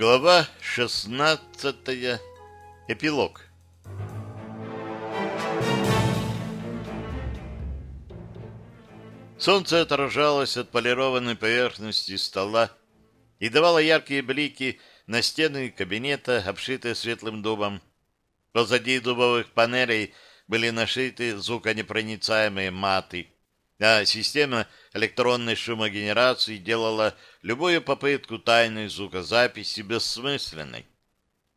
Глава шестнадцатая. Эпилог. Солнце отражалось от полированной поверхности стола и давало яркие блики на стены кабинета, обшитые светлым дубом. Позади дубовых панелей были нашиты звуконепроницаемые маты, а система электронной шумогенерации делала любую попытку тайной звукозаписи бессмысленной.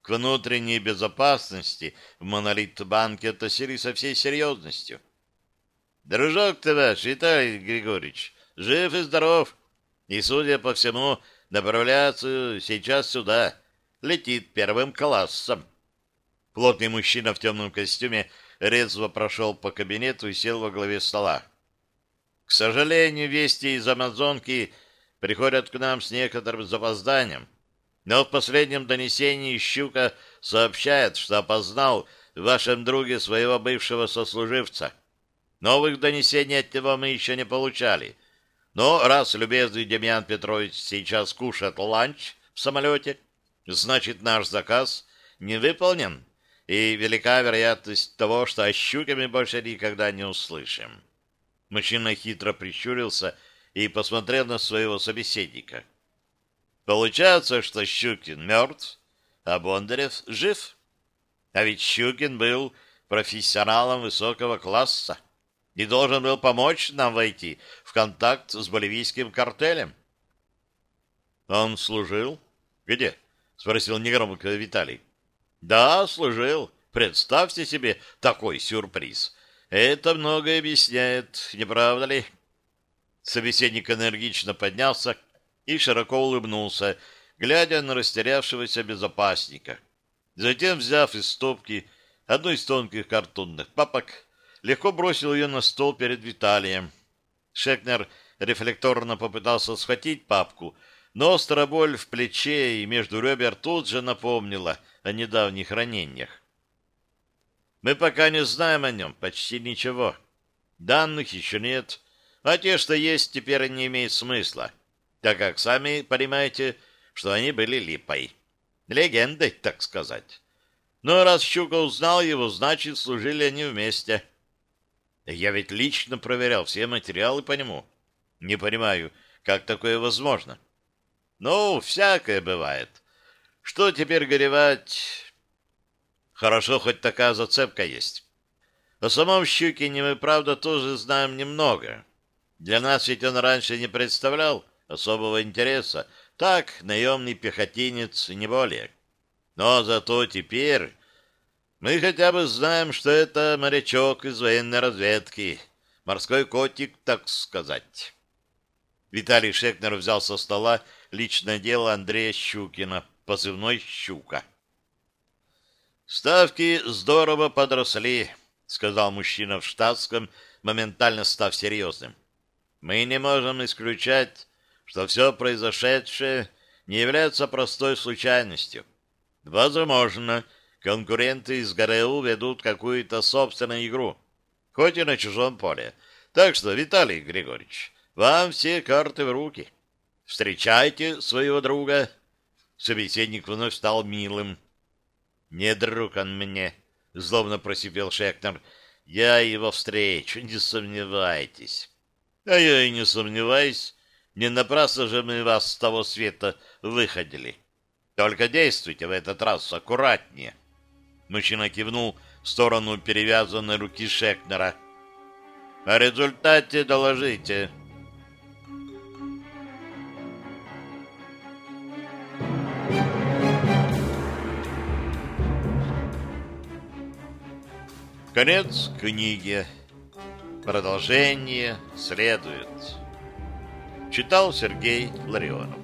К внутренней безопасности в монолит-банке относились со всей серьезностью. Дружок-то ваш, Виталий Григорьевич, жив и здоров. И, судя по всему, направляется сейчас сюда. Летит первым классом. Плотный мужчина в темном костюме резво прошел по кабинету и сел во главе стола. К сожалению, вести из Амазонки приходят к нам с некоторым запозданием. Но в последнем донесении Щука сообщает, что опознал в вашем друге своего бывшего сослуживца — Новых донесений от него мы еще не получали. Но раз любезный Демьян Петрович сейчас кушает ланч в самолете, значит, наш заказ не выполнен, и велика вероятность того, что о щуками больше никогда не услышим. Мужчина хитро прищурился и посмотрел на своего собеседника. Получается, что Щукин мертв, а Бондарев жив. А ведь Щукин был профессионалом высокого класса и должен был помочь нам войти в контакт с боливийским картелем. Он служил? Где? спросил негромко Виталий. Да, служил. Представьте себе такой сюрприз. Это многое объясняет, не правда ли? Собеседник энергично поднялся и широко улыбнулся, глядя на растерявшегося безопасника. Затем, взяв из стопки одну из тонких картонных папок, легко бросил ее на стол перед Виталием. Шекнер рефлекторно попытался схватить папку, но острая боль в плече и между ребер тут же напомнила о недавних ранениях. Мы пока не знаем о нем почти ничего. Данных еще нет, а те, что есть, теперь не имеют смысла, так как сами понимаете, что они были липой. Легендой, так сказать. Но раз Щука узнал его, значит, служили они вместе. — я ведь лично проверял все материалы по нему. Не понимаю, как такое возможно. Ну, всякое бывает. Что теперь горевать? Хорошо, хоть такая зацепка есть. О самом Щукине мы, правда, тоже знаем немного. Для нас ведь он раньше не представлял особого интереса. Так, наемный пехотинец, не более. Но зато теперь мы хотя бы знаем, что это морячок из военной разведки. Морской котик, так сказать. Виталий Шекнер взял со стола личное дело Андрея Щукина, позывной «Щука». «Ставки здорово подросли», — сказал мужчина в штатском, моментально став серьезным. «Мы не можем исключать, что все произошедшее не является простой случайностью. Возможно, конкуренты из ГРУ ведут какую-то собственную игру, хоть и на чужом поле. Так что, Виталий Григорьевич, вам все карты в руки. Встречайте своего друга. Собеседник вновь стал милым. Не друг он мне, злобно просипел Шекнер. Я его встречу, не сомневайтесь. А я и не сомневаюсь. Не напрасно же мы вас с того света выходили. Только действуйте в этот раз аккуратнее. Мужчина кивнул в сторону перевязанной руки Шекнера. «О результате доложите». Конец книги. Продолжение следует. Читал Сергей Ларионов.